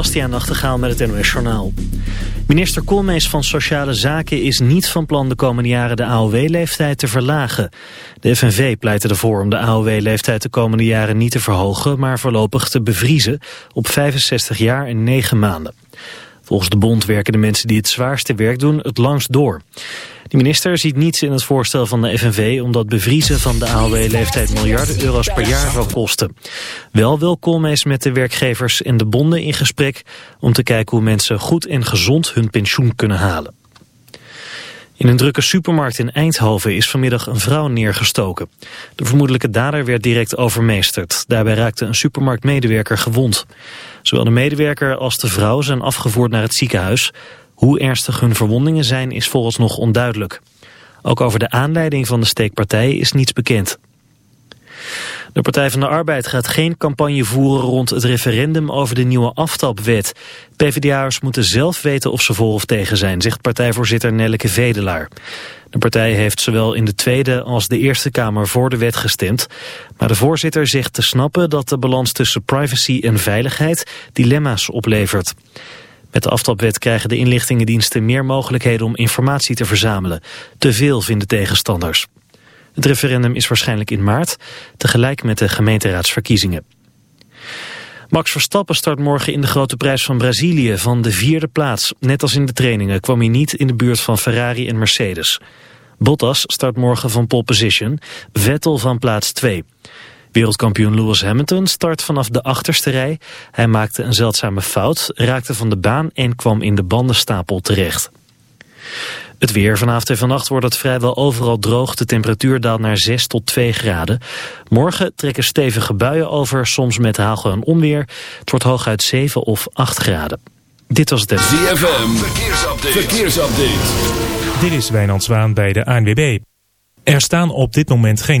Bastiaan Nachtegaal met het NOS Journaal. Minister Koolmees van Sociale Zaken is niet van plan de komende jaren de AOW-leeftijd te verlagen. De FNV pleit ervoor om de AOW-leeftijd de komende jaren niet te verhogen, maar voorlopig te bevriezen op 65 jaar en 9 maanden. Volgens de bond werken de mensen die het zwaarste werk doen het langst door. De minister ziet niets in het voorstel van de FNV... omdat bevriezen van de AOW-leeftijd miljarden euro's per jaar zal kosten. Wel wil Koolmees met de werkgevers en de bonden in gesprek... om te kijken hoe mensen goed en gezond hun pensioen kunnen halen. In een drukke supermarkt in Eindhoven is vanmiddag een vrouw neergestoken. De vermoedelijke dader werd direct overmeesterd. Daarbij raakte een supermarktmedewerker gewond. Zowel de medewerker als de vrouw zijn afgevoerd naar het ziekenhuis. Hoe ernstig hun verwondingen zijn is volgens nog onduidelijk. Ook over de aanleiding van de steekpartij is niets bekend. De Partij van de Arbeid gaat geen campagne voeren rond het referendum over de nieuwe aftapwet. PvdA'ers moeten zelf weten of ze voor of tegen zijn, zegt partijvoorzitter Nelleke Vedelaar. De partij heeft zowel in de Tweede als de Eerste Kamer voor de wet gestemd. Maar de voorzitter zegt te snappen dat de balans tussen privacy en veiligheid dilemma's oplevert. Met de aftapwet krijgen de inlichtingendiensten meer mogelijkheden om informatie te verzamelen. Te veel vinden tegenstanders. Het referendum is waarschijnlijk in maart, tegelijk met de gemeenteraadsverkiezingen. Max Verstappen start morgen in de grote prijs van Brazilië van de vierde plaats. Net als in de trainingen kwam hij niet in de buurt van Ferrari en Mercedes. Bottas start morgen van pole position, Vettel van plaats 2. Wereldkampioen Lewis Hamilton start vanaf de achterste rij. Hij maakte een zeldzame fout, raakte van de baan en kwam in de bandenstapel terecht. Het weer vanavond en vannacht wordt het vrijwel overal droog. De temperatuur daalt naar 6 tot 2 graden. Morgen trekken stevige buien over, soms met hagel en onweer. Het wordt hooguit 7 of 8 graden. Dit was het... ZFM, verkeersupdate. verkeersupdate. Dit is Wijnand Zwaan bij de ANWB. Er staan op dit moment geen...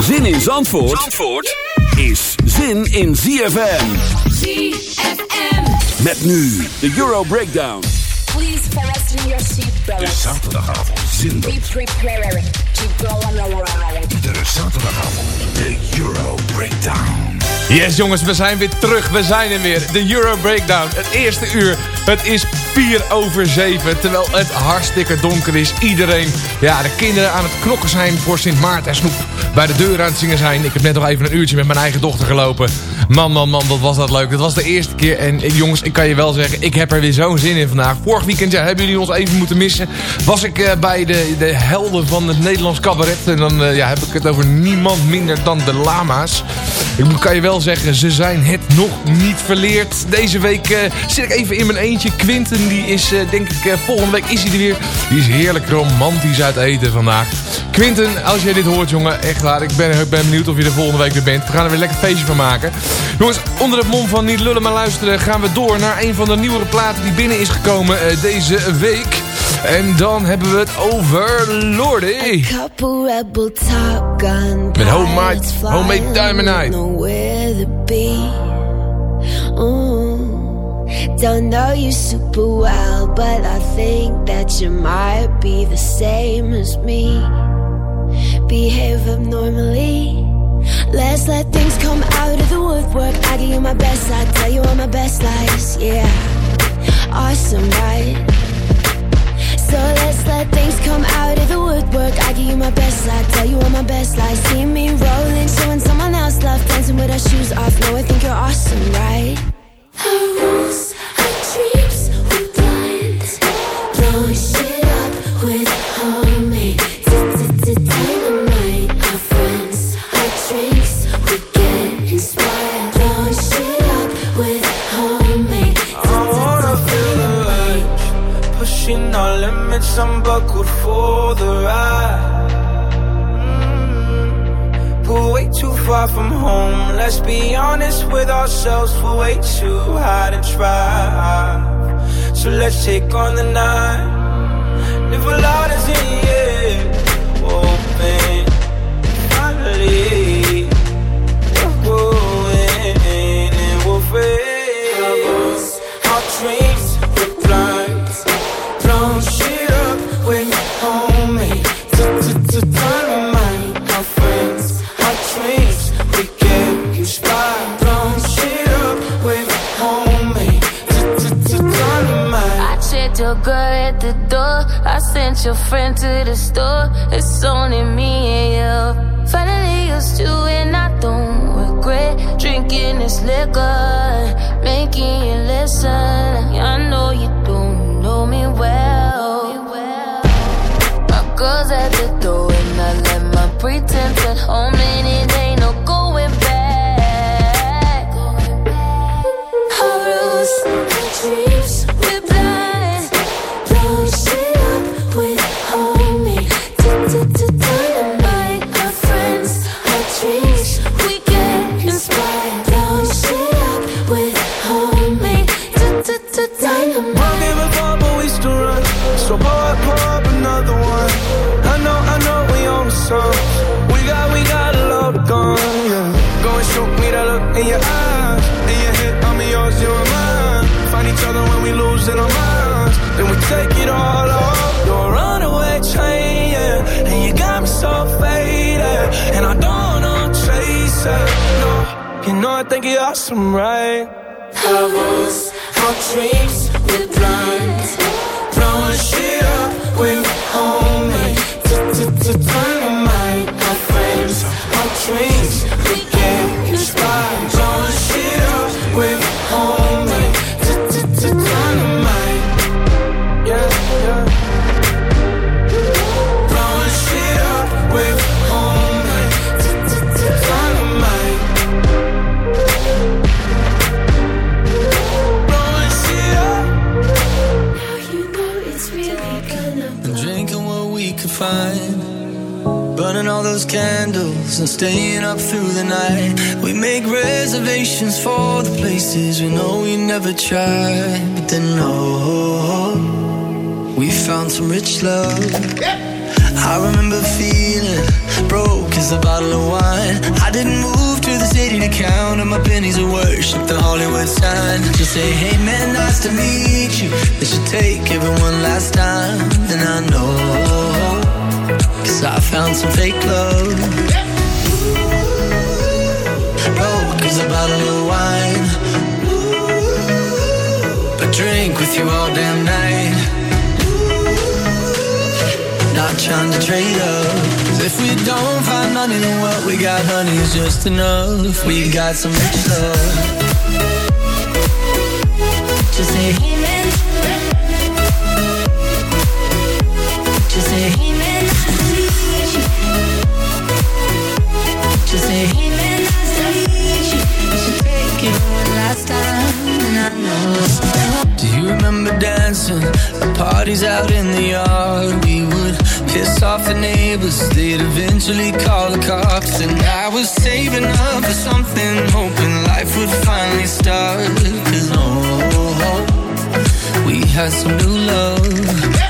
Zin in Zandvoort, Zandvoort is zin in ZFM. ZFM. Met nu de Euro Breakdown. Please fasten your seatbelts. Zaterdagavond zinder. Be prepared to go on a ride. Iedere zaterdagavond de Euro Breakdown. Yes jongens, we zijn weer terug. We zijn er weer. De Euro Breakdown. Het eerste uur. Het is 4 over 7. Terwijl het hartstikke donker is. Iedereen, ja, de kinderen aan het knokken zijn voor Sint Maarten en Snoep. Bij de deur aan het zingen zijn. Ik heb net nog even een uurtje met mijn eigen dochter gelopen. Man, man, man, wat was dat leuk. Het was de eerste keer. En eh, jongens, ik kan je wel zeggen, ik heb er weer zo'n zin in vandaag. Vorig weekend, ja, hebben jullie ons even moeten missen. Was ik eh, bij de, de helden van het Nederlands cabaret. En dan eh, ja, heb ik het over niemand minder dan de lama's. Ik kan je wel zeggen, ze zijn het nog niet verleerd. Deze week zit ik even in mijn eentje. Quinten, die is, denk ik, volgende week is hij er weer. Die is heerlijk romantisch uit eten vandaag. Quinten, als jij dit hoort, jongen, echt waar. Ik ben, ben benieuwd of je er volgende week weer bent. We gaan er weer lekker een feestje van maken. Jongens, onder het mom van niet lullen maar luisteren... gaan we door naar een van de nieuwere platen die binnen is gekomen eh, deze week. En dan hebben we het over Lordy. Met Homemade- Homemade Diamond Night. Be. Don't know you super well, but I think that you might be the same as me. Behave abnormally. Let's let things come out of the woodwork. I give you my best, I tell you all my best lies. Yeah, awesome, right? So let's let things come out of the woodwork. I give you my best, I tell you all my best lies. See me rolling, showing someone else love, dancing with our shoes off. No, I think you're awesome, right? Our rules, our dreams, we're blind. Blowing shit Let's be honest with ourselves. We're way too high to try. So let's take on the night. Live a lot is in the air. Your friend to the store. It's only me and you. Finally used you and I don't regret drinking this liquor, making in your eyes. In your head, I'm yours, you are mine. Find each other when we lose in our minds. Then we take it all off. You're a runaway train, yeah. And you got me so faded. And I don't know chase it. No, you know I think you're awesome, right? Rules, our dreams, we're blind. Blowing shit up with homemade dynamite. Our friends, our dreams, all those candles and staying up through the night. We make reservations for the places we know we never tried. But then, no, we found some rich love. I remember feeling broke as a bottle of wine. I didn't move to the city to count on my pennies of worship, the Hollywood sign. Just say, hey man, nice to meet you. They should take everyone last time. Then I know, cause I found some fake love. Broke as a bottle of wine. But drink with you all damn night. Not trying to trade up. 'Cause if we don't find money, then what we got, honey, is just enough. We got some rich love. Just say, parties out in the yard. We would piss off the neighbors. They'd eventually call the cops. And I was saving up for something, hoping life would finally start. Cause oh, we had some new love.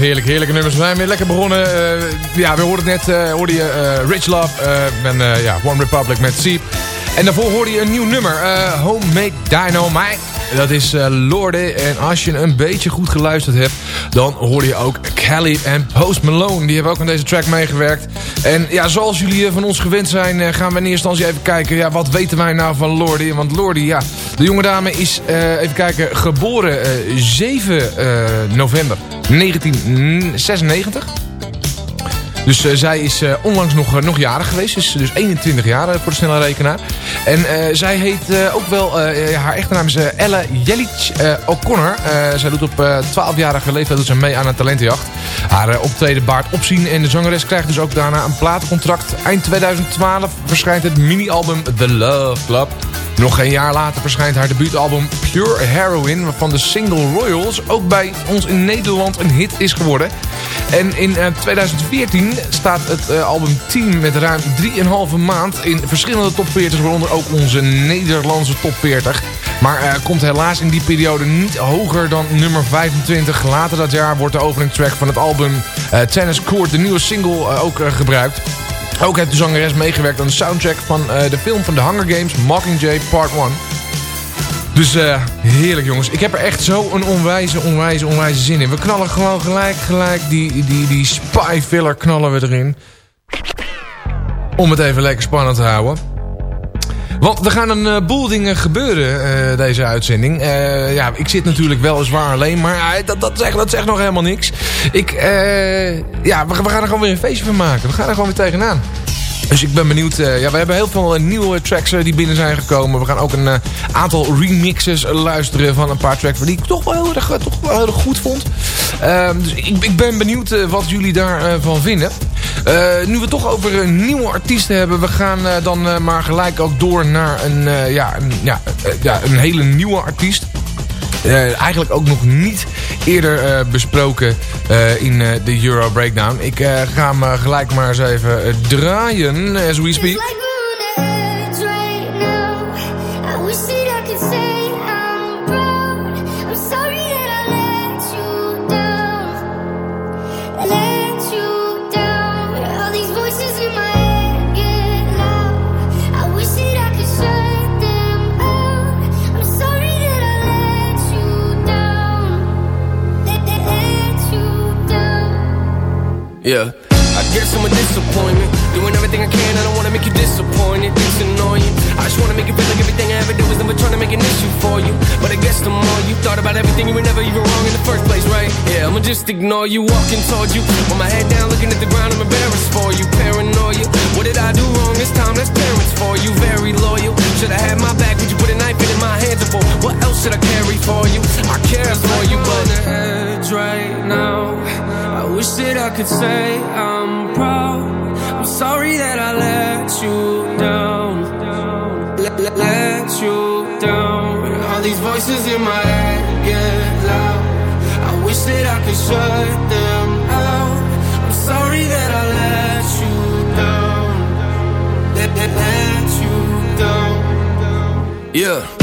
heerlijk, heerlijke nummers. We zijn weer lekker begonnen. Eh, ja, we hoorden het net, eh, hoorde je eh, Rich Love en ja, One Republic met Seep. En daarvoor hoorde je een nieuw nummer, Homemade Dynamite. Dat is Lorde. En als je een beetje goed geluisterd hebt, dan hoorde je ook Kelly en Post Malone. Die hebben ook aan deze track meegewerkt. En ja, zoals jullie van ons gewend zijn, gaan we in eerste instantie even kijken. Ja, wat weten wij nou van Lorde? Want Lorde, ja, de jonge dame is, even kijken, geboren eh, 7 eh, november 1996. Dus eh, zij is eh, onlangs nog, eh, nog jarig geweest. Is dus 21 jaar voor de snelle rekenaar. En zij heet ook wel... haar echte naam is Ella Jelic O'Connor. Zij doet op eh 12-jarige leeftijd doet mee aan een talentenjacht. Haar optreden baart opzien. En de zangeres krijgt dus ook daarna een platencontract. Eind 2012 verschijnt het mini-album The Love Club. Nog een jaar later verschijnt haar debuutalbum Pure Heroin... waarvan de single Royals ook bij ons in Nederland een hit is geworden. En in eh, 2014 staat het eh, album Team met ruim 3,5 maand in verschillende top 40, waaronder ook onze Nederlandse top 40. Maar eh, komt helaas in die periode niet hoger dan nummer 25. Later dat jaar wordt de openingstrack van het album eh, Tennis Court, de nieuwe single, eh, ook eh, gebruikt. Ook heeft de zangeres meegewerkt aan de soundtrack van eh, de film van The Hunger Games, Mockingjay Part 1. Dus eh, heerlijk jongens. Ik heb er echt zo een onwijze, onwijze, onwijze zin in. We knallen gewoon gelijk, gelijk die, die, die spy filler knallen we erin. Om het even lekker spannend te houden. Want er gaan een eh, boel dingen gebeuren eh, deze uitzending. Eh, ja, ik zit natuurlijk weliswaar alleen, maar dat, dat, zegt, dat zegt nog helemaal niks. Ik, ja, we, gaan er gewoon weer een feestje van maken. We gaan er gewoon weer tegenaan. Dus ik ben benieuwd. ja, we hebben heel veel nieuwe tracks die binnen zijn gekomen. We gaan ook een aantal remixes luisteren van een paar tracks die ik toch wel heel erg, toch wel heel erg goed vond. Ehm, dus ik, ik ben benieuwd wat jullie daarvan van vinden. Eh, nu we het toch over een nieuwe artiesten hebben. We gaan eh, dan eh, maar gelijk ook door naar een, eh, ja, een, ja, eh, ja, een hele nieuwe artiest. Eh, eigenlijk ook nog niet eerder eh, besproken eh, in eh, de Euro Breakdown. Ik eh, ga hem eh, gelijk maar eens even eh, draaien as we speak. Yeah. I guess I'm a disappointment. Doing everything I can, I don't wanna make you disappointed. It's annoying. I just wanna make it feel like everything I ever did was never trying to make an issue for you. But I guess the more you thought about everything, you were never even wrong in the first place, right? Yeah, I'ma just ignore you, walking towards you. With my head down, looking at the ground, I'm embarrassed for you. Paranoia. What did I do wrong this time? That's parents for you. Very loyal. Should I had my back? Would you put a knife in my hands for? What else should I carry for you? I care for you, but. the edge right now. Wish that I could say I'm proud. I'm sorry that I let you down. Let, let, let you down. All these voices in my head get loud. I wish that I could shut them out. I'm sorry that I let you down. Let, let, let you down. Yeah.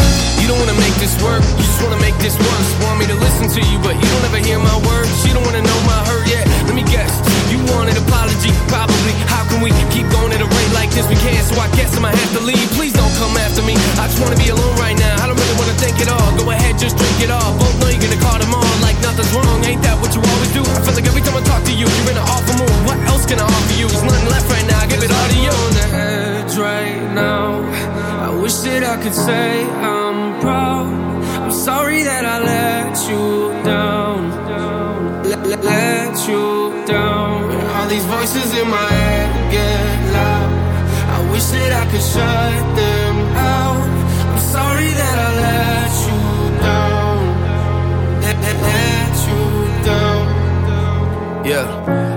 You don't wanna make this work, you just wanna make this worse. Want me to listen to you, but you don't ever hear my words. You don't wanna know my hurt yet. Let me guess, you want an apology, probably. How can we keep going at a rate like this? We can't, so I guess I'ma have to leave. Please don't come after me. I just wanna be alone right now. I don't really wanna think it all. Go ahead, just drink it all. Both know you're gonna call them on like nothing's wrong. Ain't that what you always do? I feel like every time I talk to you, you're in an awful mood. What else can I offer you? There's nothing left right now. I give it all to you. On the edge right now. I wish that I could say I'm I'm proud. I'm sorry that I let you down. Let, let you down. When All these voices in my head get loud. I wish that I could shut them out. I'm sorry that I let you down. Let, let, let you down. Yeah.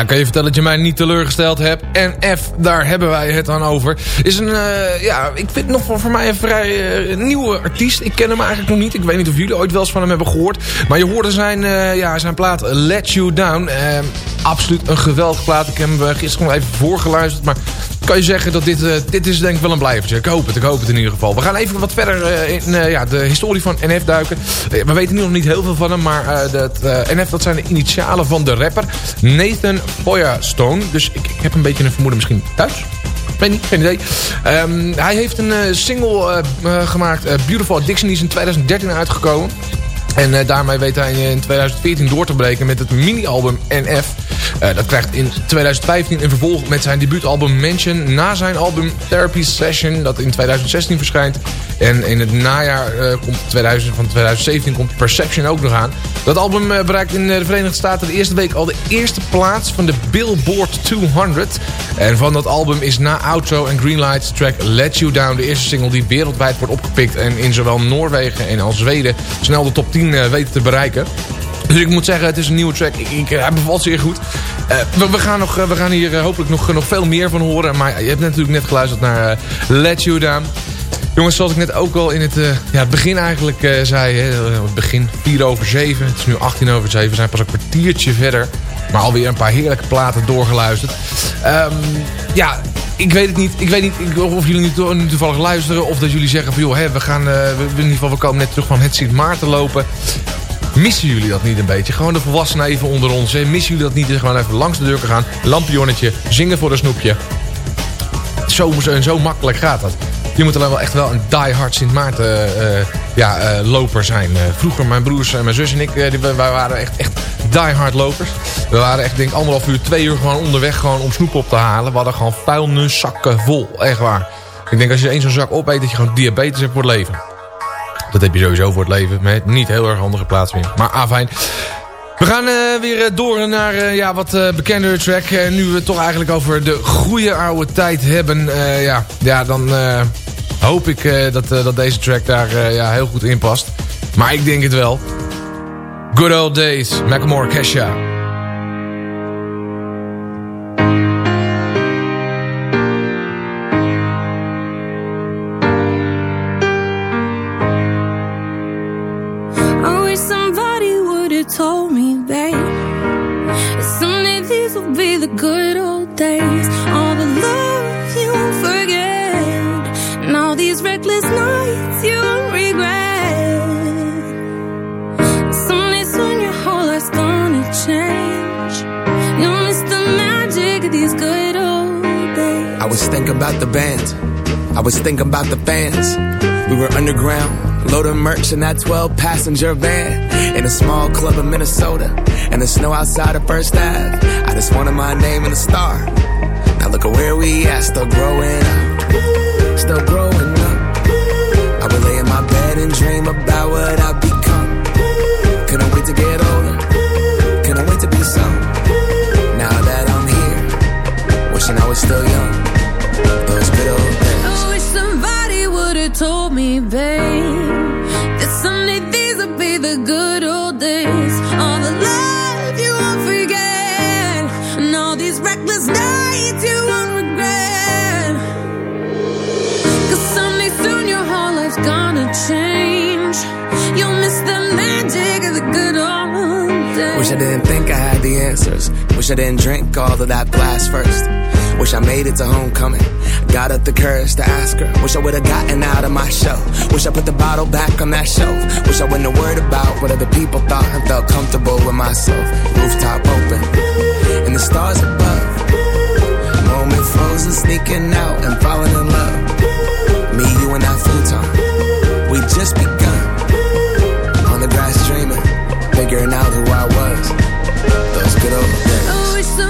Nou, kan je vertellen dat je mij niet teleurgesteld hebt. En F, daar hebben wij het dan over. Is een, eh, ja, ik vind nog voor, voor mij een vrij eh, nieuwe artiest. Ik ken hem eigenlijk nog niet. Ik weet niet of jullie ooit wel eens van hem hebben gehoord. Maar je hoorde zijn, eh, ja, zijn plaat Let You Down. Absoluut een geweldige plaat. Ik heb hem gisteren nog even voorgeluisterd. Maar kan je zeggen dat dit, eh, dit is denk ik wel een blijvertje. Ik hoop het, ik hoop het in ieder geval. We gaan even wat verder eh, in eh, ja, de historie van NF duiken. We weten nu nog niet heel veel van hem, maar dat, NF dat zijn de initialen van de rapper Nathan Stone. Dus ik, heb een beetje een vermoeden misschien thuis. Weet niet, geen idee. Ehm, hij heeft een single gemaakt, Beautiful Addiction, die is in 2013 uitgekomen. En eh, daarmee weet hij in 2014 door te breken met het mini-album NF. Eh, dat krijgt in 2015 een vervolg met zijn debuutalbum Mansion. Na zijn album Therapy Session, dat in 2016 verschijnt. En in het najaar eh, komt 2000, van 2017 komt Perception ook nog aan. Dat album eh, bereikt in de Verenigde Staten de eerste week al de eerste plaats van de Billboard 200. En van dat album is na Outro en Greenlight de track Let You Down de eerste single die wereldwijd wordt opgepikt. En in zowel Noorwegen en als Zweden snel de top 10 eh, weten te bereiken. Dus ik moet zeggen, het is een nieuwe track. Ik, ik, hij bevalt zeer goed. Eh, we, gaan nog, eh, we gaan hier eh, hopelijk nog, nog veel meer van horen. Maar je hebt natuurlijk net geluisterd naar eh, Let You Down. Jongens, zoals ik net ook al in het, eh, ja, begin eigenlijk eh, zei. Eh, het begin 4 over 7. Het is nu 18 over 7. We zijn pas een kwartiertje verder. Maar alweer een paar heerlijke platen doorgeluisterd. Ehm, ja, ik weet het niet. Ik weet niet of jullie nu to- nu toevallig luisteren. Of dat jullie zeggen van joh, hè, we gaan. eh, we, in ieder geval, we komen net terug van het Sint Maarten lopen. Missen jullie dat niet een beetje? Gewoon de volwassenen even onder ons. Hè? Missen jullie dat niet? Gewoon even langs de deur gaan. Lampionnetje. Zingen voor een snoepje. Zo, zo, zo makkelijk gaat dat. Je moet alleen wel echt wel een diehard Sint Maarten eh, ja, eh, loper zijn. Vroeger mijn broers en mijn zus en ik, wij waren echt, echt diehard lopers. We waren echt denk ik anderhalf uur, twee uur gewoon onderweg gewoon om snoep op te halen. We hadden gewoon vuilniszakken vol. Echt waar. Ik denk als je één zo'n zak opeet dat je gewoon diabetes hebt voor het leven. Dat heb je sowieso voor het leven. Met niet heel erg handige plaats meer. Maar ah, fijn. We gaan eh, weer eh, door naar eh, ja, wat eh bekendere track. Nu we het toch eigenlijk over de goede oude tijd hebben. ja, ja, dan hoop ik dat, dat deze track daar ja, heel goed in past. Maar ik denk het wel. Good Old Days, Macklemore Kesha. Thinking about the band. I was thinking about the fans. We were underground, loading merch in that 12 passenger van. In a small club in Minnesota, and the snow outside of First Ave. I just wanted my name and a star. Now look at where we at, still growing up. Still growing that blast first. Wish I made it to homecoming. Got up the courage to ask her. Wish I would've gotten out of my shell. Wish I put the bottle back on that shelf. Wish I wouldn't have worried about what other people thought and felt comfortable with myself. Rooftop open and the stars above. Moment frozen, sneaking out and falling in love. Me, you, and that futon. We just begun. On the grass dreaming, figuring out who I was. Those good old days.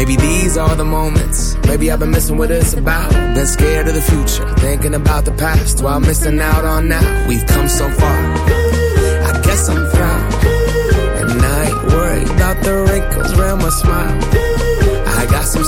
Maybe these are the moments. Maybe I've been missing what it's about. Been scared of the future, thinking about the past while missing out on now. We've come so far. I guess I'm proud. And I ain't worried about the wrinkles around my smile. I got some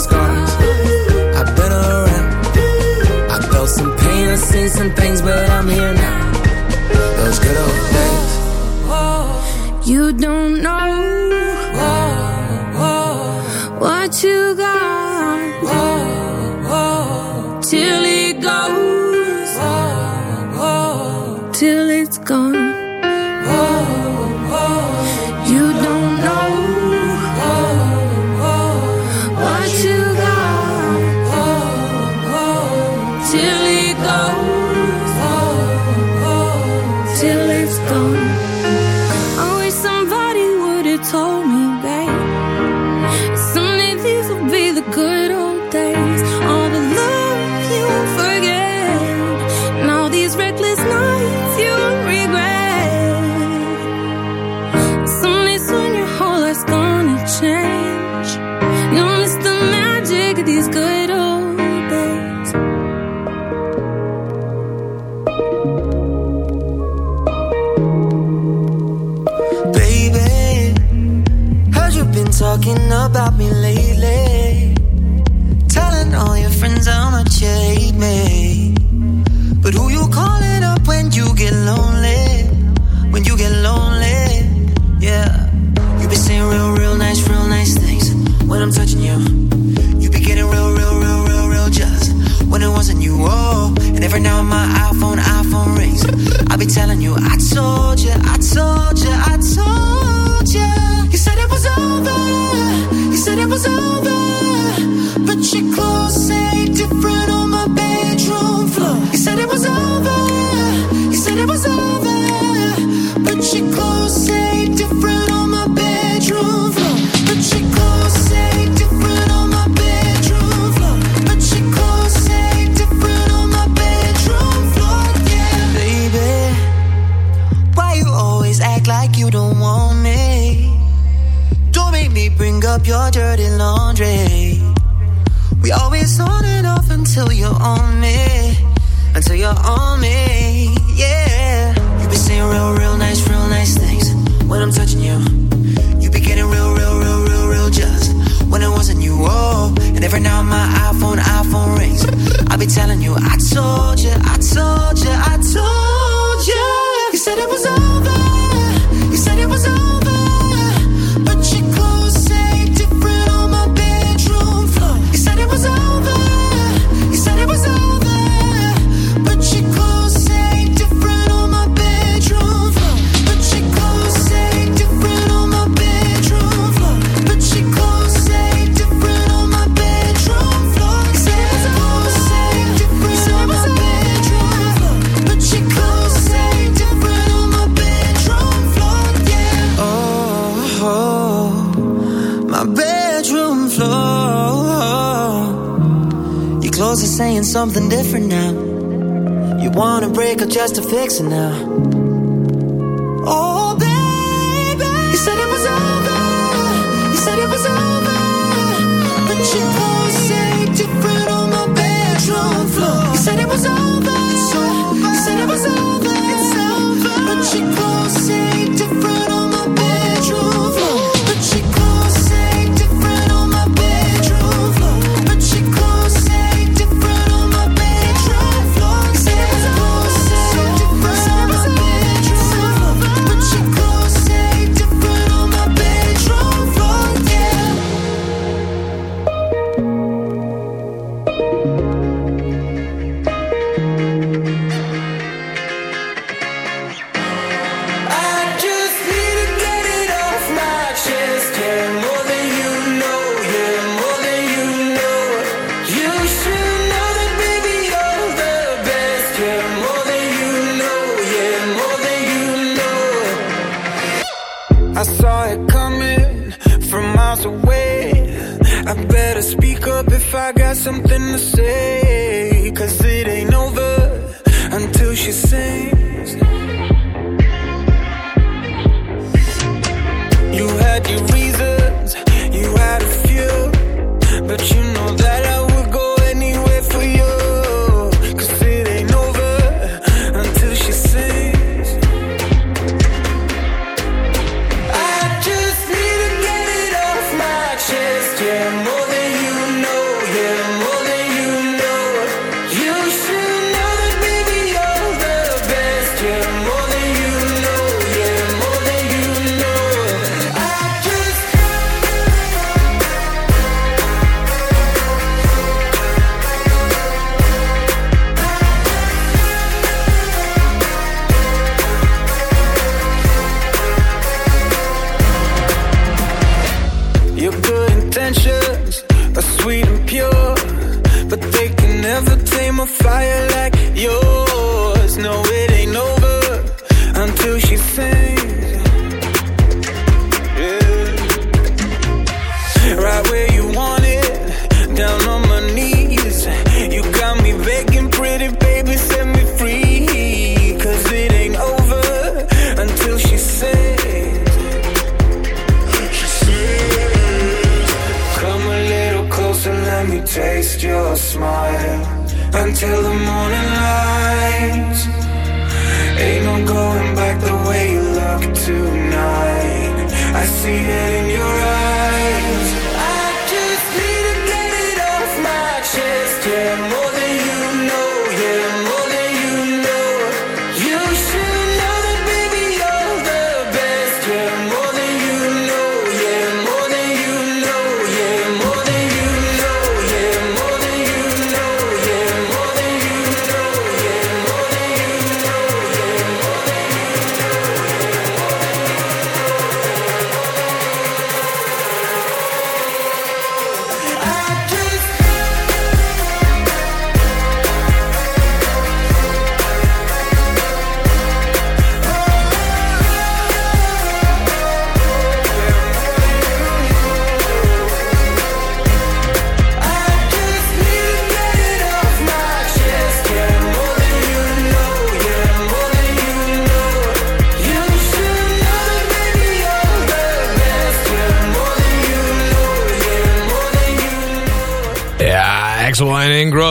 fixing now.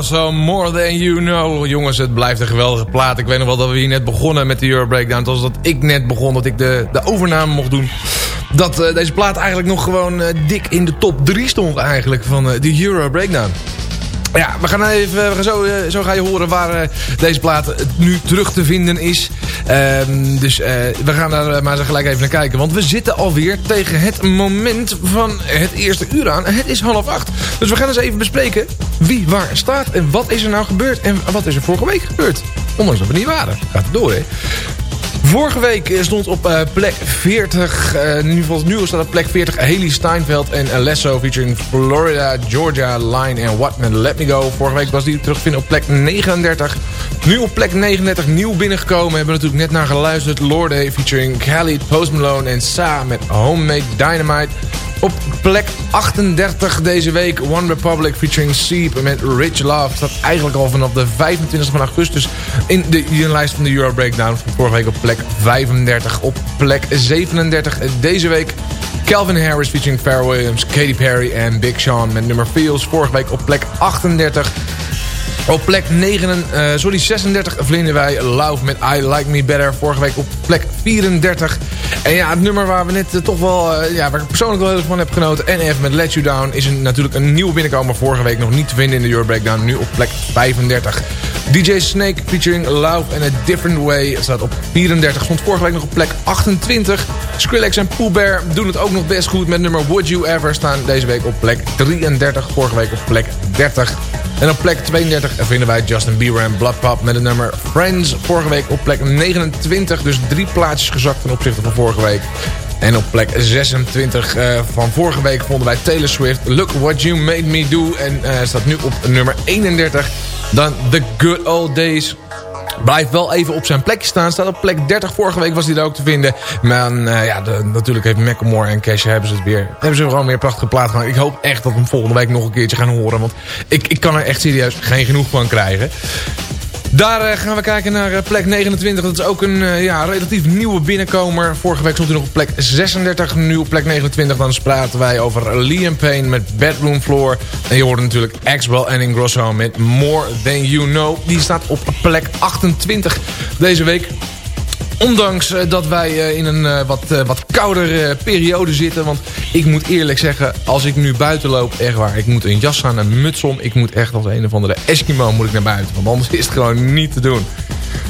Ingrosso, More Than You Know. Jongens, het blijft een geweldige plaat. Ik weet nog wel dat we hier net begonnen met de Euro Breakdown. Het was dat ik net begon, dat ik de, de overname mocht doen. Dat eh, deze plaat eigenlijk nog gewoon eh, dik in de top 3 stond eigenlijk van eh, de Euro Breakdown. Ja, we gaan even, we gaan zo, zo ga je horen waar deze plaat nu terug te vinden is. Ehm, dus we gaan daar maar gelijk even naar kijken. Want we zitten alweer tegen het moment van het eerste uur aan. Het is half acht. Dus we gaan eens even bespreken wie waar staat. En wat is er nou gebeurd. En wat is er vorige week gebeurd. Ondanks dat we niet waren. Gaat het door, hè. Vorige week eh, stond op eh, plek 40, eh, in ieder geval nu staat op plek 40 Haley Steinfeld en Alesso featuring Florida, Georgia, Line en What Man Let Me Go. Vorige week was die terug te vinden op plek 39. Nu op plek 39 nieuw binnengekomen. Hebben we natuurlijk net naar geluisterd. Lorde featuring Khalid, Post Malone en Sa met Homemade Dynamite. Op plek 38 deze week One Republic featuring Seep met Rich Love. Staat eigenlijk al vanaf de 25 van augustus in de, lijst van de Euro Breakdown. Van vorige week op plek 35. Op plek 37 deze week Calvin Harris featuring Pharrell Williams, Katy Perry en Big Sean met nummer Feels. Vorige week op plek 38. Op plek 9, eh, sorry, 36 vinden wij Love met I Like Me Better. Vorige week op plek 34. En ja, het nummer waar we net eh, toch wel, eh, ja, waar ik persoonlijk wel heel erg van heb genoten. NF met Let You Down is natuurlijk een nieuwe binnenkomer. Vorige week nog niet te vinden in de Euro Breakdown. Nu op plek 35. DJ Snake featuring Love and a Different Way staat op 34. Stond vorige week nog op plek 28. Skrillex en Pooh Bear doen het ook nog best goed met nummer Would You Ever. Staan deze week op plek 33. Vorige week op plek 30. En op plek 32 vinden wij Justin Bieber en Bloodpop met het nummer Friends. Vorige week op plek 29, dus drie plaatsjes gezakt ten opzichte van vorige week. En op plek 26 uh, van vorige week vonden wij Taylor Swift. Look What You Made Me Do. En uh, staat nu op nummer 31. Dan The Good Old Days. Blijft wel even op zijn plekje staan. Staat op plek 30. Vorige week was hij er ook te vinden. Maar uh, ja, de, natuurlijk heeft Macklemore en Cash hebben ze het weer. Hebben ze gewoon weer prachtige plaat gemaakt. Ik hoop echt dat we hem volgende week nog een keertje gaan horen. Want ik, ik kan er echt serieus geen genoeg van krijgen. Daar uh, gaan we kijken naar uh, plek 29. Dat is ook een uh, ja, relatief nieuwe binnenkomer. Vorige week stond hij nog op plek 36. Nu op plek 29. Dan praten wij over Liam Payne met Bedroom Floor. En je hoort natuurlijk Axwell en Ingrosso met More Than You Know. Die staat op plek 28 deze week. Ondanks uh, dat wij uh, in een uh, wat, wat koudere periode zitten. Want ik moet eerlijk zeggen, als ik nu buiten loop, echt waar. Ik moet een jas aan, een muts om. Ik moet echt als een of andere Eskimo moet ik naar buiten. Want anders is het gewoon niet te doen.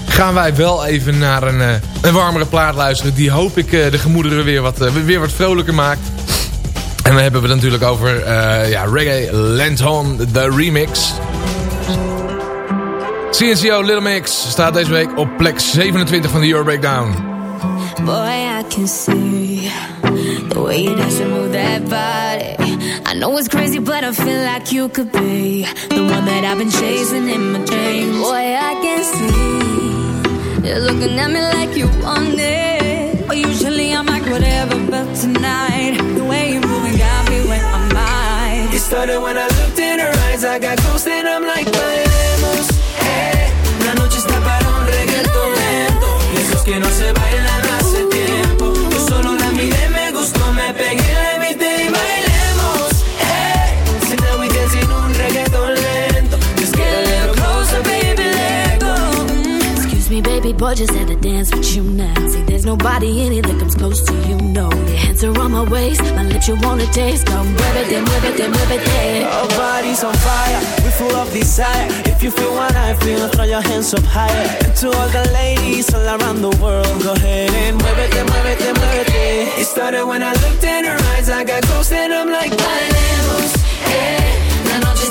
Gaan wij wel even naar een, een warmere plaat luisteren. Die hoop ik de gemoederen weer wat, weer wat vrolijker maakt. En dan hebben we het natuurlijk over ja, Reggae Lanton, de remix. CNCO Little Mix staat deze week op plek 27 van de Euro Breakdown. Boy, I can see the way you dance and move that body. I know it's crazy, but I feel like you could be the one that I've been chasing in my dreams. Boy, I can see you're looking at me like you want it. But usually I'm like whatever, but tonight the way you're moving got me where I'm at. It started when I looked in her eyes, I got close and I'm like, boy, just had to dance with you now. See, there's nobody in it that comes close to you, no. Your hands are on my waist, my lips you wanna taste. Come muévete, muévete, muévete Our bodies on fire, we're full of desire. If you feel what I feel, throw your hands up higher. And to all the ladies all around the world Go ahead and muévete, muévete, muévete It then move it. It started when I looked in her eyes I got close and I'm like Bailemos, eh La noche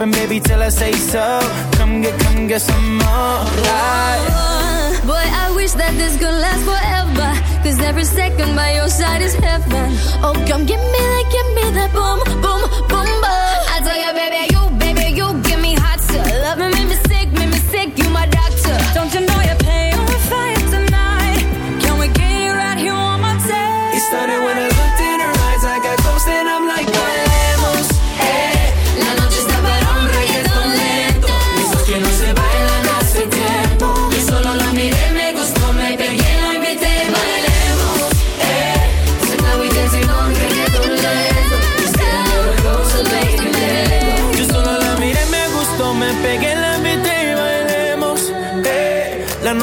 stopping, baby, till I say so. Come get, come get some more. Right. Oh, boy, I wish that this could last forever. Cause every second by your side is heaven. Oh, come give me that, give me that boom, boom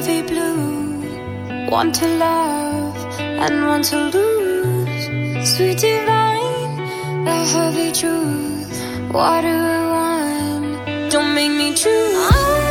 blue. Want to love and want to lose. Sweet divine, the heavy truth. Water wine, don't make me choose.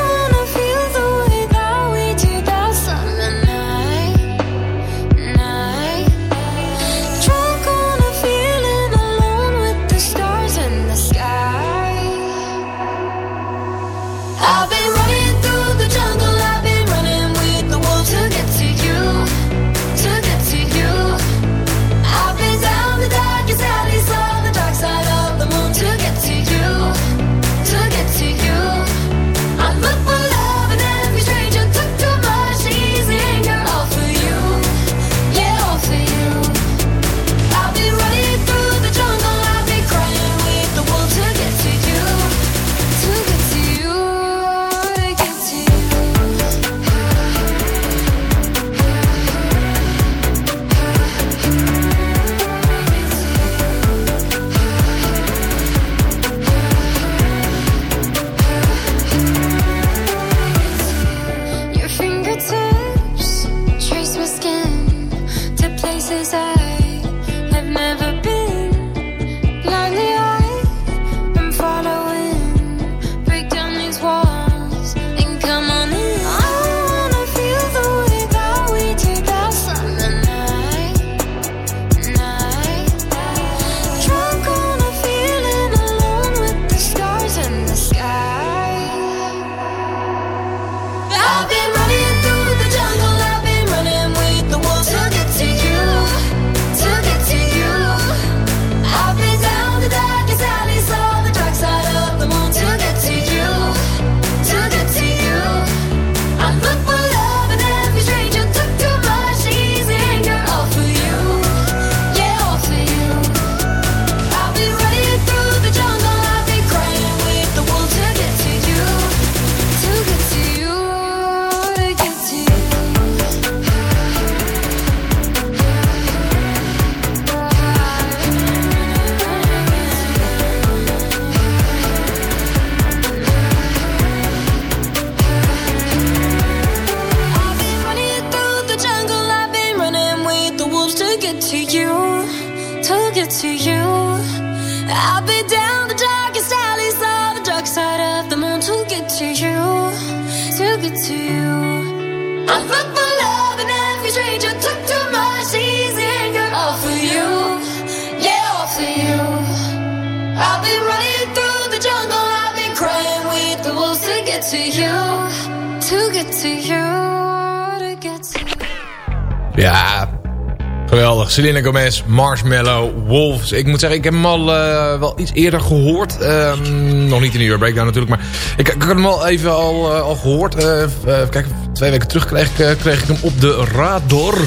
Selena Gomez, Marshmallow, Wolves. Ik moet zeggen, ik heb hem al eh, wel iets eerder gehoord. Ehm, nog niet in de Euro Breakdown natuurlijk, maar ik, ik hem al even al, eh, gehoord. Eh, kijk, twee weken terug kreeg, ik, kreeg ik hem op de radar.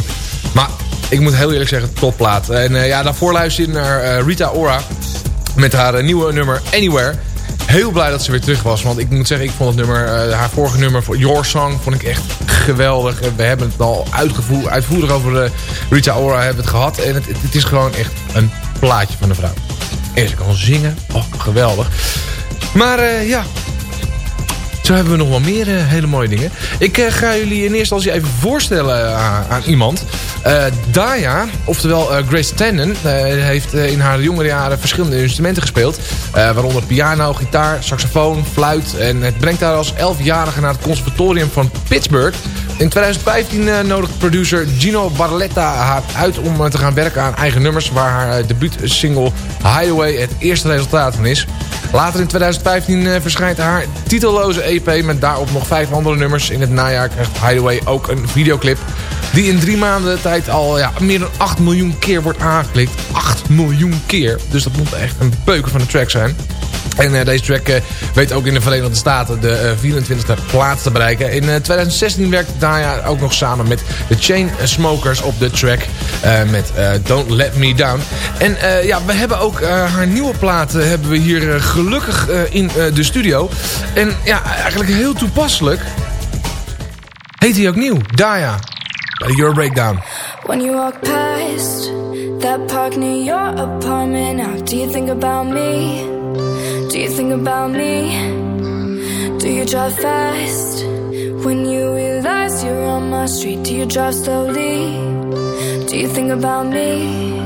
Maar ik moet heel eerlijk zeggen, topplaat. En ja, daarvoor luister je naar Rita Ora met haar nieuwe nummer Anywhere. Heel blij dat ze weer terug was. Want ik moet zeggen, ik vond het nummer, haar vorige nummer, Your Song, vond ik echt geweldig. We hebben het al uitgevoer, uitvoerig over eh, Rita Ora hebben het gehad. En het, het is gewoon echt een plaatje van de vrouw. En ze kan zingen. Oh, geweldig. Maar eh, ja, zo hebben we nog wel meer eh, hele mooie dingen. Ik eh, ga jullie in eerste instantie even voorstellen aan, aan iemand. Eh, Daya, oftewel Grace Tannen, heeft in haar jongere jaren verschillende instrumenten gespeeld. Waaronder piano, gitaar, saxofoon, fluit. En het brengt haar als 11-jarige naar het conservatorium van Pittsburgh. In 2015 eh, nodigt producer Gino Barletta haar uit om eh, te gaan werken aan eigen nummers... waar haar eh, debuutsingle Hideaway het eerste resultaat van is. Later in 2015 eh, verschijnt haar titelloze EP met daarop nog vijf andere nummers. In het najaar krijgt Hideaway ook een videoclip die in drie maanden tijd al ja, meer dan 8 miljoen keer wordt aangeklikt. 8 miljoen keer. Dus dat moet echt een beuken van de track zijn. En eh, deze track eh, weet ook in de Verenigde Staten de eh, 24e plaats te bereiken. In eh, 2016 werkte Daya ook nog samen met de Chainsmokers op de track eh, met eh, Don't Let Me Down. En eh, ja, we hebben ook eh, haar nieuwe plaat eh, hebben we hier eh, gelukkig eh, in eh, de studio. En ja, eigenlijk heel toepasselijk. Heet hij ook nieuw, Daya. Your Breakdown. When you walk past that park near your apartment now, do you think about me? Do you think about me? Do you drive fast? When you realize you're on my street, do you drive slowly? Do you think about me?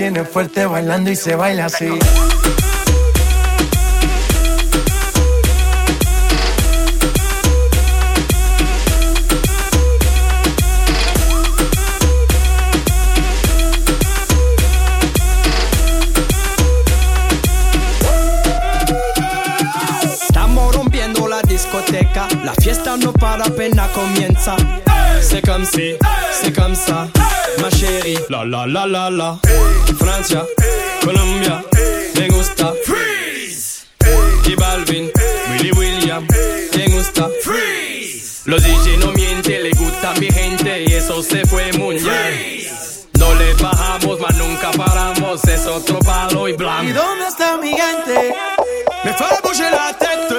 tiene fuerte bailando y se baila así. Estamos rompiendo la discoteca, la fiesta no para apenas comienza. C'est comme si, c'est comme ça ma chérie. La la la la la. Hey. Francia, hey. Colombia, hey. me gusta. Freeze. Y Balvin, Willy William, me gusta. Freeze. Los DJ no mienten, le gusta mi gente y eso se fue mundial. Freeze. No le bajamos, mas nunca paramos, es otro palo y blanco. ¿Y dónde está mi gente? Me fue la tête.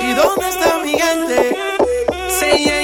¿Y dónde está mi gente? Sí, yeah.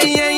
Say yeah, yeah, yeah.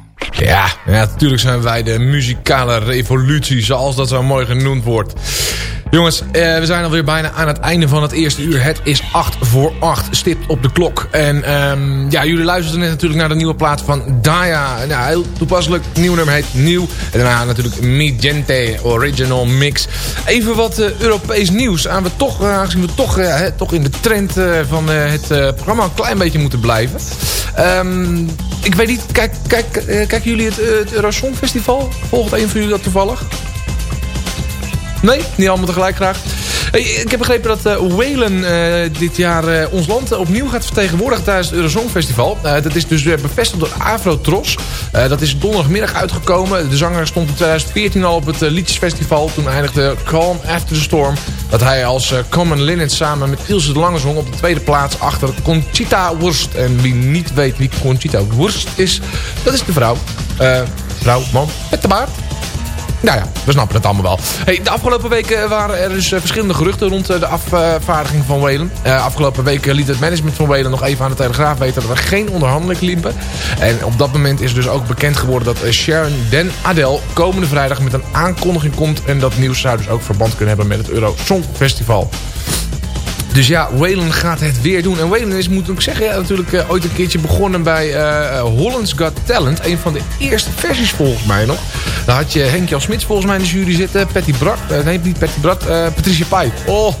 Ja, ja, natuurlijk zijn wij de muzikale revolutie, zoals dat zo mooi genoemd wordt. Jongens, eh, we zijn alweer bijna aan het einde van het eerste uur. Het is 8 voor 8, stipt op de klok. En ehm, ja, jullie luisterden net natuurlijk naar de nieuwe plaat van Daya. Nou, heel toepasselijk, nieuw nummer heet Nieuw. En daarna natuurlijk Mi Gente Original Mix. Even wat eh, Europees nieuws. Aan we toch, eh, aangezien we toch, toch in de trend van het programma een klein beetje moeten blijven. Ehm, ik weet niet, kijk, kijk, kijken jullie het, het Festival? Volgt een van jullie dat toevallig? Nee, niet allemaal tegelijk graag. Ik heb begrepen dat uh, Whalen uh, dit jaar uh, ons land opnieuw gaat vertegenwoordigen tijdens het Eurosong Festival. dat is dus bevestigd door Afrotros. dat is donderdagmiddag uitgekomen. De zanger stond in 2014 al op het liedjesfestival. Toen eindigde Calm After the Storm. Dat hij als Common Linnet samen met Ilse de Lange zong op de tweede plaats achter Conchita Wurst. En wie niet weet wie Conchita Wurst is, dat is de vrouw. vrouw, man, met de baard. Nou ja, we snappen het allemaal wel. Hey, de afgelopen weken waren er dus verschillende geruchten rond de afvaardiging van Whalen. Uh, afgelopen weken liet het management van Whalen nog even aan de Telegraaf weten dat er geen onderhandeling liepen. En op dat moment is dus ook bekend geworden dat Sharon Den Adel komende vrijdag met een aankondiging komt. En dat nieuws zou dus ook verband kunnen hebben met het Euro Song Festival. Dus ja, Waylon gaat het weer doen. En Waylon is, moet ik zeggen, ja, natuurlijk uh, ooit een keertje begonnen bij uh, Holland's Got Talent. Een van de eerste versies volgens mij nog. Daar had je Henk-Jan Smits volgens mij in de jury zitten. Patty Brat, nee niet Patty Brat, Patricia Pai. Oh,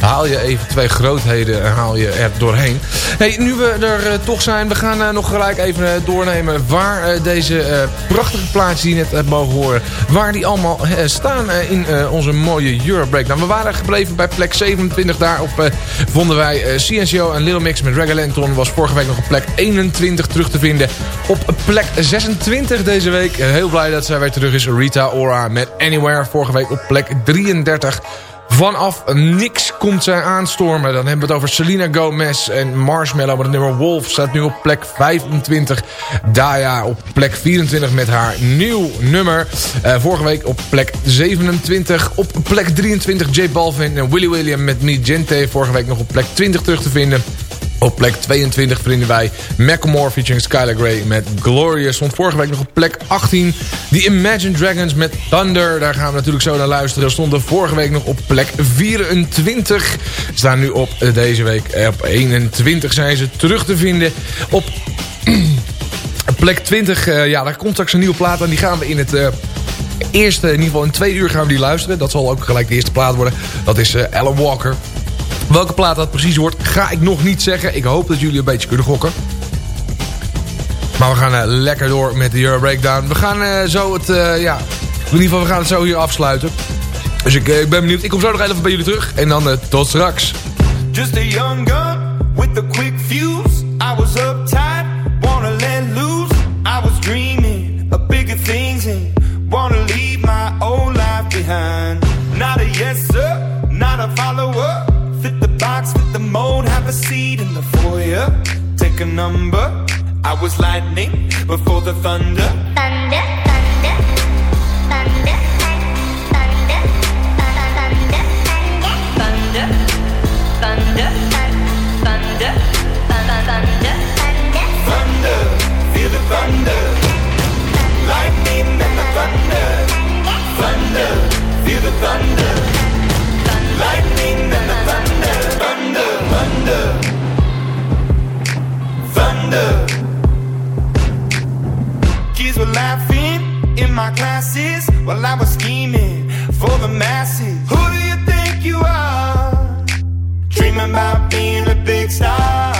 haal je even twee grootheden en haal je er doorheen. Hey, nu we er toch zijn, we gaan nog gelijk even doornemen waar deze prachtige plaatjes die net hebt mogen horen, waar die allemaal staan in onze mooie Euro Breakdown. We waren gebleven bij plek 27 daar Daarop uh, vonden wij uh, CNCO en Little Mix met Regalanton. Was vorige week nog op plek 21 terug te vinden. Op plek 26 deze week. Heel blij dat zij weer terug is. Rita Ora met Anywhere. Vorige week op plek 33. Vanaf niks komt zij aanstormen. Dan hebben we het over Selena Gomez en Marshmallow. Maar het nummer Wolf staat nu op plek 25. Daya op plek 24 met haar nieuw nummer. Uh, vorige week op plek 27. Op plek 23 J Balvin en Willy William met Me Gente. Vorige week nog op plek 20 terug te vinden. Op plek 22 vinden wij Macklemore featuring Skylar Grey met Glorious. Stond vorige week nog op plek 18. The Imagine Dragons met Thunder. Daar gaan we natuurlijk zo naar luisteren. Stonden vorige week nog op plek 24. Staan nu op deze week op 21 zijn ze terug te vinden. Op plek 20, uh, ja, daar komt straks een nieuwe plaat aan. Die gaan we in het... Eerste, in ieder geval in twee uur gaan we die luisteren. Dat zal ook gelijk de eerste plaat worden. Dat is uh, Alan Walker. Welke plaat dat precies wordt, ga ik nog niet zeggen. Ik hoop dat jullie een beetje kunnen gokken. Maar we gaan uh, lekker door met de Euro Breakdown. We gaan uh, zo het, uh, ja... In ieder geval, we gaan het zo hier afsluiten. Dus ik, ik ben benieuwd. Ik kom zo nog even bij jullie terug. En dan tot straks. Just a young with a quick fuse. Seat in the foyer. Take a number. I was lightning before the thunder. Thunder, thunder, thunder, thunder, thunder, thunder, thunder, thunder, thunder, Thunder, feel the thunder. Lightning and the thunder. Thunder, feel the thunder. Thunder. Thunder. Kids were laughing in my classes while I was scheming for the masses. Who do you think you are? Dreaming about being a big star.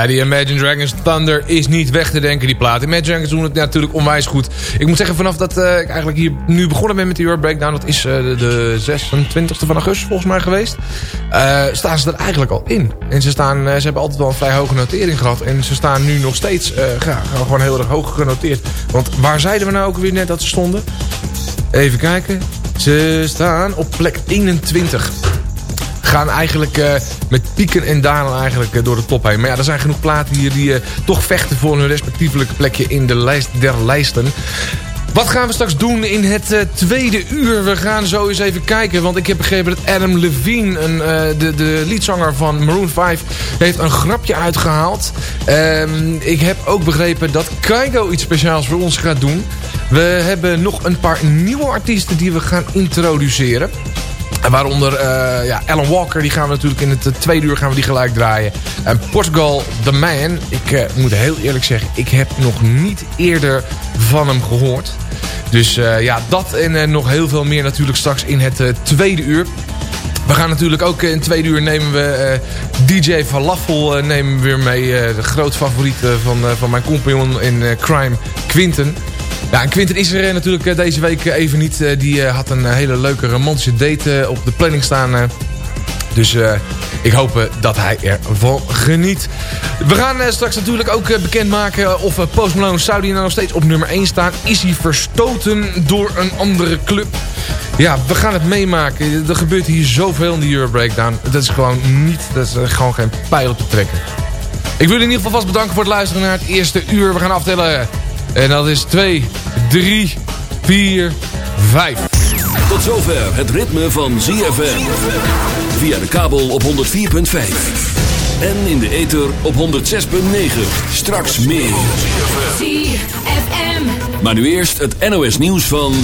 Ja, die Imagine Dragons Thunder is niet weg te denken, die plaat. Imagine Dragons doen het natuurlijk onwijs goed. Ik moet zeggen, vanaf dat uh, ik eigenlijk hier nu begonnen ben met de Euro Breakdown... dat is uh, de, de 26e van augustus volgens mij geweest... Uh, staan ze er eigenlijk al in. En ze, staan, ze hebben altijd wel een vrij hoge notering gehad. En ze staan nu nog steeds ja, gewoon heel erg hoog genoteerd. Want waar zeiden we nou ook weer net dat ze stonden? Even kijken. Ze staan op plek 21 gaan eigenlijk uh, met pieken en dalen eigenlijk uh, door de top heen. Maar ja, er zijn genoeg platen hier die uh, toch vechten voor hun respectievelijke plekje in de lijst der lijsten. Wat gaan we straks doen in het tweede uur? We gaan zo eens even kijken. Want ik heb begrepen dat Adam Levine, een, de, de leadzanger van Maroon 5... heeft een grapje uitgehaald. Um, ik heb ook begrepen dat Kaigo iets speciaals voor ons gaat doen. We hebben nog een paar nieuwe artiesten die we gaan introduceren. Waaronder uh, ja, Alan Walker, die gaan we natuurlijk in het uh, tweede uur gaan we die gelijk draaien. En Portugal The Man, ik uh, moet heel eerlijk zeggen, ik heb nog niet eerder van hem gehoord. Dus ja, dat en nog heel veel meer natuurlijk straks in het tweede uur. We gaan natuurlijk ook in tweede uur nemen we DJ Falafel nemen we weer mee. de groot favoriet van, van mijn compagnon in crime, Quinten. Ja, en Quinten is er natuurlijk deze week even niet. Die had een hele leuke romantische date op de planning staan. Dus ik hoop dat hij ervan geniet. We gaan straks natuurlijk ook uh, bekendmaken of Post Malone zou die nou nog steeds op nummer 1 staan. Is hij verstoten door een andere club? Ja, we gaan het meemaken. Er gebeurt hier zoveel in de Euro Breakdown. Dat is gewoon niet, dat is gewoon geen pijl op te trekken. Ik wil in ieder geval vast bedanken voor het luisteren naar het eerste uur. We gaan aftellen. En dat is 2, 3, 4, 5. Tot zover het ritme van ZFM. Via de kabel op 104.5. En in de ether op 106.9. Straks meer. ZFM. Maar nu eerst het NOS nieuws van...